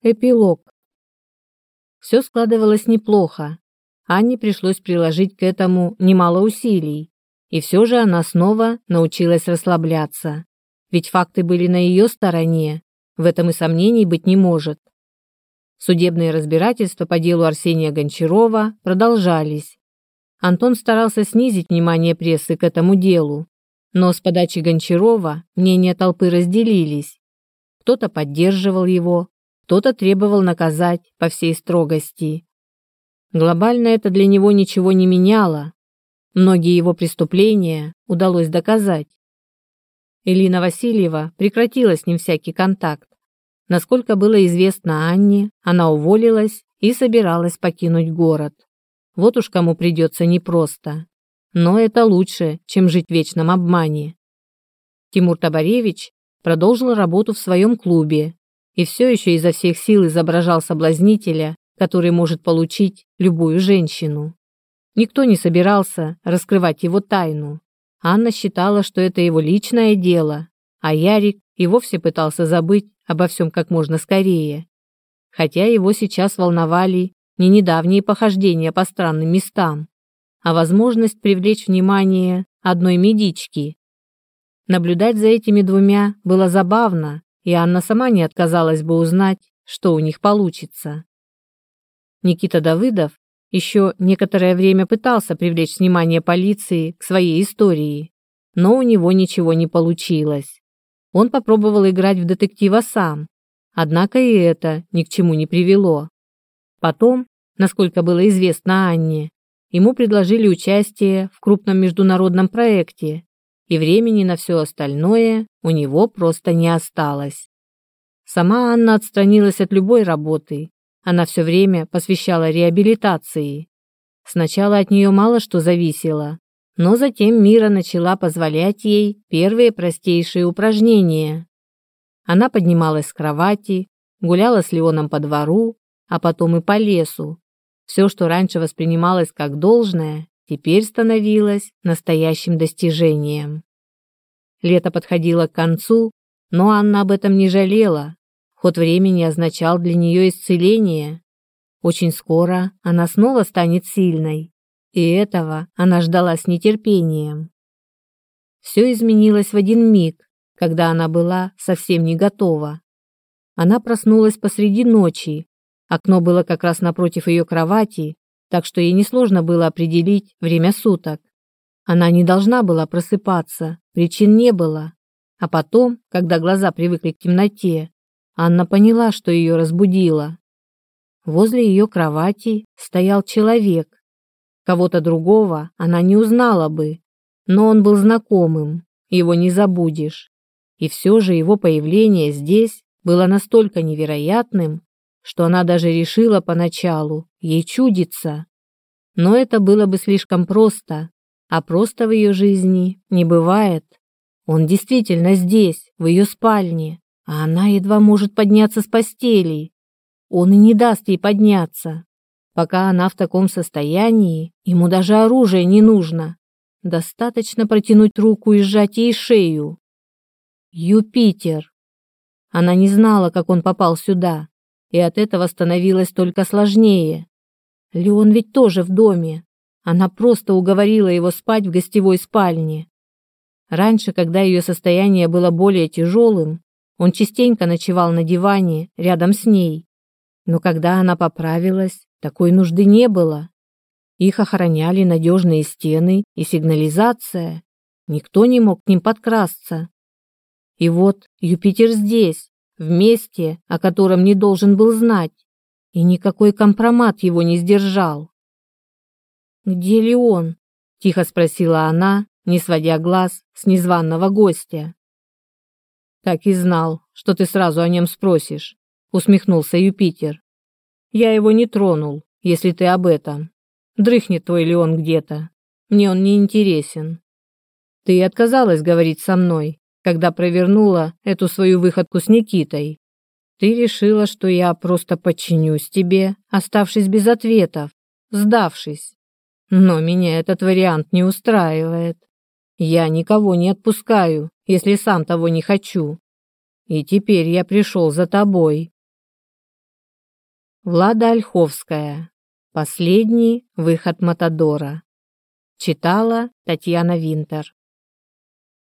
Эпилог. Все складывалось неплохо. Анне пришлось приложить к этому немало усилий. И все же она снова научилась расслабляться. Ведь факты были на ее стороне. В этом и сомнений быть не может. Судебные разбирательства по делу Арсения Гончарова продолжались. Антон старался снизить внимание прессы к этому делу. Но с подачи Гончарова мнения толпы разделились. Кто-то поддерживал его, кто-то требовал наказать по всей строгости. Глобально это для него ничего не меняло. Многие его преступления удалось доказать. Элина Васильева прекратила с ним всякий контакт. Насколько было известно Анне, она уволилась и собиралась покинуть город. Вот уж кому придется непросто. Но это лучше, чем жить в вечном обмане. Тимур Табаревич продолжил работу в своем клубе, и все еще изо всех сил изображал соблазнителя, который может получить любую женщину. Никто не собирался раскрывать его тайну. Анна считала, что это его личное дело, а Ярик и вовсе пытался забыть обо всем как можно скорее. Хотя его сейчас волновали не недавние похождения по странным местам, а возможность привлечь внимание одной медички. Наблюдать за этими двумя было забавно, и Анна сама не отказалась бы узнать, что у них получится. Никита Давыдов еще некоторое время пытался привлечь внимание полиции к своей истории, но у него ничего не получилось. Он попробовал играть в детектива сам, однако и это ни к чему не привело. Потом, насколько было известно Анне, ему предложили участие в крупном международном проекте, и времени на все остальное у него просто не осталось. Сама Анна отстранилась от любой работы. Она все время посвящала реабилитации. Сначала от нее мало что зависело, но затем Мира начала позволять ей первые простейшие упражнения. Она поднималась с кровати, гуляла с Леоном по двору, а потом и по лесу. Все, что раньше воспринималось как должное, теперь становилось настоящим достижением. Лето подходило к концу, но Анна об этом не жалела. Ход времени означал для нее исцеление. Очень скоро она снова станет сильной. И этого она ждала с нетерпением. Все изменилось в один миг, когда она была совсем не готова. Она проснулась посреди ночи. Окно было как раз напротив ее кровати, так что ей несложно было определить время суток. Она не должна была просыпаться, Причин не было. А потом, когда глаза привыкли к темноте, Анна поняла, что ее разбудила. Возле ее кровати стоял человек. Кого-то другого она не узнала бы, но он был знакомым, его не забудешь. И все же его появление здесь было настолько невероятным, что она даже решила поначалу, ей чудится. Но это было бы слишком просто, а просто в ее жизни не бывает. Он действительно здесь, в ее спальне, а она едва может подняться с постели. Он и не даст ей подняться. Пока она в таком состоянии, ему даже оружие не нужно. Достаточно протянуть руку и сжать ей шею. Юпитер. Она не знала, как он попал сюда, и от этого становилось только сложнее. Леон ведь тоже в доме, она просто уговорила его спать в гостевой спальне. Раньше, когда ее состояние было более тяжелым, он частенько ночевал на диване рядом с ней. Но когда она поправилась, такой нужды не было. Их охраняли надежные стены и сигнализация. Никто не мог к ним подкрасться. И вот Юпитер здесь, в месте, о котором не должен был знать. И никакой компромат его не сдержал. «Где ли он?» – тихо спросила она, не сводя глаз с незваного гостя. «Так и знал, что ты сразу о нем спросишь», – усмехнулся Юпитер. «Я его не тронул, если ты об этом. Дрыхнет твой ли он где-то. Мне он не интересен». «Ты отказалась говорить со мной, когда провернула эту свою выходку с Никитой. Ты решила, что я просто подчинюсь тебе, оставшись без ответов, сдавшись. Но меня этот вариант не устраивает. Я никого не отпускаю, если сам того не хочу. И теперь я пришел за тобой. Влада Ольховская. Последний выход Матадора. Читала Татьяна Винтер.